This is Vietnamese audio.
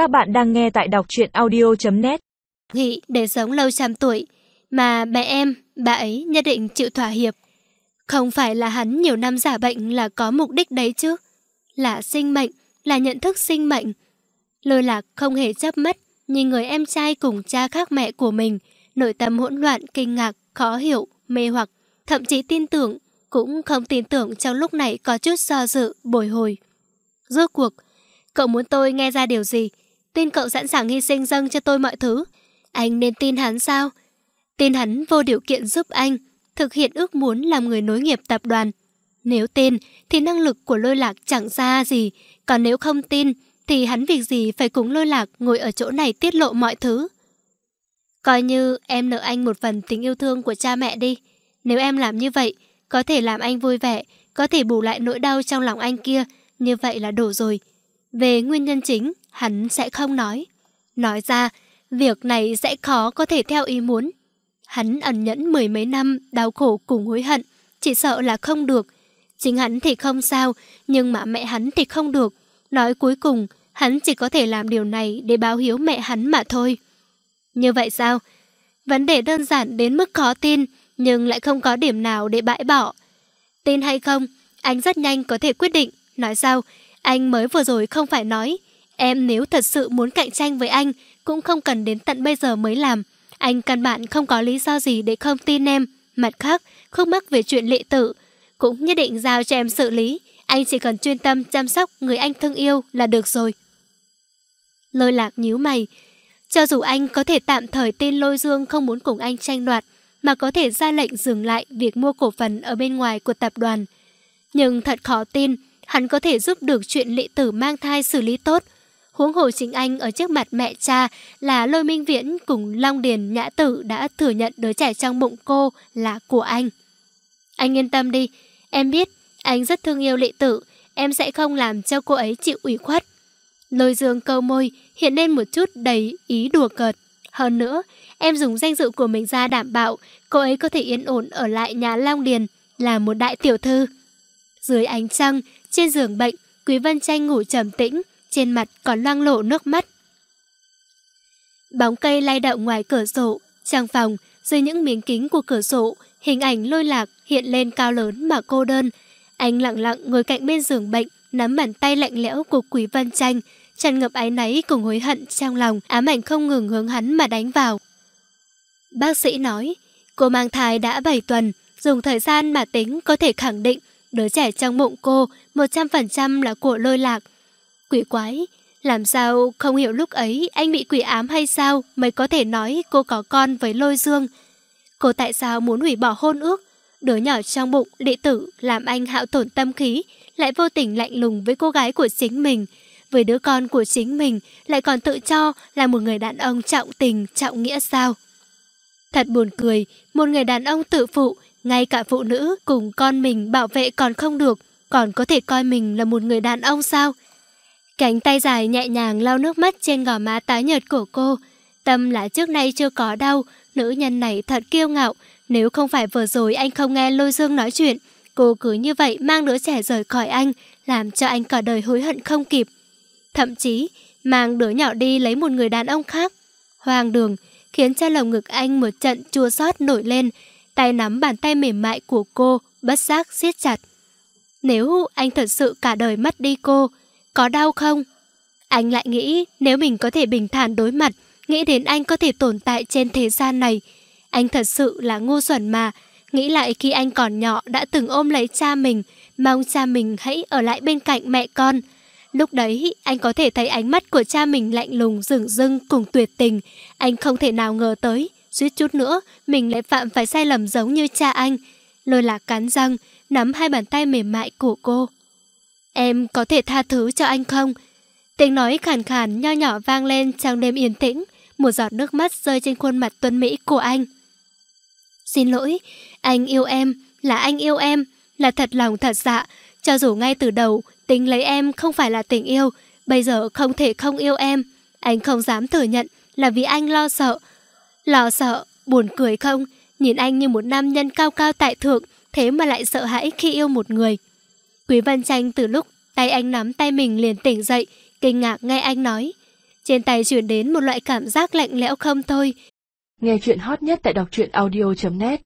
Các bạn đang nghe tại đọc truyện audio.net nghĩ để sống lâu trăm tuổi, mà mẹ em, bà ấy nhất định chịu thỏa hiệp. Không phải là hắn nhiều năm giả bệnh là có mục đích đấy chứ. Là sinh mệnh, là nhận thức sinh mệnh. Lôi lạc không hề chấp mất, nhìn người em trai cùng cha khác mẹ của mình, nội tâm hỗn loạn, kinh ngạc, khó hiểu, mê hoặc, thậm chí tin tưởng, cũng không tin tưởng trong lúc này có chút do dự, bồi hồi. Rốt cuộc, cậu muốn tôi nghe ra điều gì? Tin cậu sẵn sàng hy sinh dâng cho tôi mọi thứ. Anh nên tin hắn sao? Tin hắn vô điều kiện giúp anh, thực hiện ước muốn làm người nối nghiệp tập đoàn. Nếu tin, thì năng lực của lôi lạc chẳng ra gì. Còn nếu không tin, thì hắn việc gì phải cùng lôi lạc ngồi ở chỗ này tiết lộ mọi thứ. Coi như em nợ anh một phần tình yêu thương của cha mẹ đi. Nếu em làm như vậy, có thể làm anh vui vẻ, có thể bù lại nỗi đau trong lòng anh kia, như vậy là đủ rồi. Về nguyên nhân chính, hắn sẽ không nói. Nói ra, việc này sẽ khó có thể theo ý muốn. Hắn ẩn nhẫn mười mấy năm, đau khổ cùng hối hận, chỉ sợ là không được. Chính hắn thì không sao, nhưng mà mẹ hắn thì không được. Nói cuối cùng, hắn chỉ có thể làm điều này để báo hiếu mẹ hắn mà thôi. Như vậy sao? Vấn đề đơn giản đến mức khó tin, nhưng lại không có điểm nào để bãi bỏ. Tin hay không, anh rất nhanh có thể quyết định. Nói sao, anh mới vừa rồi không phải nói. Em nếu thật sự muốn cạnh tranh với anh, cũng không cần đến tận bây giờ mới làm. Anh căn bản không có lý do gì để không tin em. Mặt khác, không mắc về chuyện lệ tử. Cũng nhất định giao cho em xử lý. Anh chỉ cần chuyên tâm chăm sóc người anh thương yêu là được rồi. Lôi lạc nhíu mày. Cho dù anh có thể tạm thời tin Lôi Dương không muốn cùng anh tranh đoạt, mà có thể ra lệnh dừng lại việc mua cổ phần ở bên ngoài của tập đoàn. Nhưng thật khó tin, hắn có thể giúp được chuyện lệ tử mang thai xử lý tốt. Huống hồ chính anh ở trước mặt mẹ cha là Lôi Minh Viễn cùng Long Điền Nhã Tử đã thừa nhận đứa trẻ trong bụng cô là của anh. Anh yên tâm đi, em biết anh rất thương yêu lệ tử, em sẽ không làm cho cô ấy chịu ủy khuất. Lôi dương câu môi hiện lên một chút đầy ý đùa cợt. Hơn nữa, em dùng danh dự của mình ra đảm bảo cô ấy có thể yên ổn ở lại nhà Long Điền là một đại tiểu thư. Dưới ánh trăng, trên giường bệnh, Quý Vân Tranh ngủ trầm tĩnh, trên mặt còn loang lộ nước mắt. Bóng cây lay động ngoài cửa sổ, trang phòng, dưới những miếng kính của cửa sổ, hình ảnh lôi lạc hiện lên cao lớn mà cô đơn. Anh lặng lặng ngồi cạnh bên giường bệnh, nắm bàn tay lạnh lẽo của Quý Vân Tranh, tràn ngập áy náy cùng hối hận trong lòng, ám ảnh không ngừng hướng hắn mà đánh vào. Bác sĩ nói, cô mang thai đã 7 tuần, dùng thời gian mà tính có thể khẳng định đứa trẻ trong bụng cô 100% là của lôi lạc. Quỷ quái, làm sao không hiểu lúc ấy anh bị quỷ ám hay sao mới có thể nói cô có con với lôi dương. Cô tại sao muốn hủy bỏ hôn ước? Đứa nhỏ trong bụng đệ tử làm anh hạo tổn tâm khí, lại vô tình lạnh lùng với cô gái của chính mình. Với đứa con của chính mình lại còn tự cho là một người đàn ông trọng tình, trọng nghĩa sao? Thật buồn cười, một người đàn ông tự phụ, ngay cả phụ nữ cùng con mình bảo vệ còn không được, còn có thể coi mình là một người đàn ông sao? Cánh tay dài nhẹ nhàng lau nước mắt trên gò má tái nhợt của cô. Tâm là trước nay chưa có đau, nữ nhân này thật kiêu ngạo. Nếu không phải vừa rồi anh không nghe Lôi Dương nói chuyện, cô cứ như vậy mang đứa trẻ rời khỏi anh, làm cho anh cả đời hối hận không kịp. Thậm chí, mang đứa nhỏ đi lấy một người đàn ông khác. Hoàng đường, khiến cho lồng ngực anh một trận chua xót nổi lên, tay nắm bàn tay mềm mại của cô, bất giác siết chặt. Nếu anh thật sự cả đời mất đi cô, có đau không? Anh lại nghĩ nếu mình có thể bình thản đối mặt, nghĩ đến anh có thể tồn tại trên thế gian này. Anh thật sự là ngu xuẩn mà, nghĩ lại khi anh còn nhỏ đã từng ôm lấy cha mình, mong cha mình hãy ở lại bên cạnh mẹ con. Lúc đấy, anh có thể thấy ánh mắt của cha mình lạnh lùng, rừng rưng cùng tuyệt tình. Anh không thể nào ngờ tới, suýt chút nữa, mình lại phạm phải sai lầm giống như cha anh. Lôi lạc cắn răng, nắm hai bàn tay mềm mại của cô. Em có thể tha thứ cho anh không? Tiếng nói khàn khàn nho nhỏ vang lên trong đêm yên tĩnh, một giọt nước mắt rơi trên khuôn mặt tuân mỹ của anh. Xin lỗi, anh yêu em, là anh yêu em, là thật lòng thật dạ, cho dù ngay từ đầu tính lấy em không phải là tình yêu, bây giờ không thể không yêu em. Anh không dám thừa nhận là vì anh lo sợ. Lo sợ, buồn cười không? Nhìn anh như một nam nhân cao cao tại thượng, thế mà lại sợ hãi khi yêu một người. Quý Văn Tranh từ lúc tay anh nắm tay mình liền tỉnh dậy, kinh ngạc nghe anh nói. Trên tay chuyển đến một loại cảm giác lạnh lẽo không thôi. Nghe chuyện hot nhất tại đọc truyện audio.net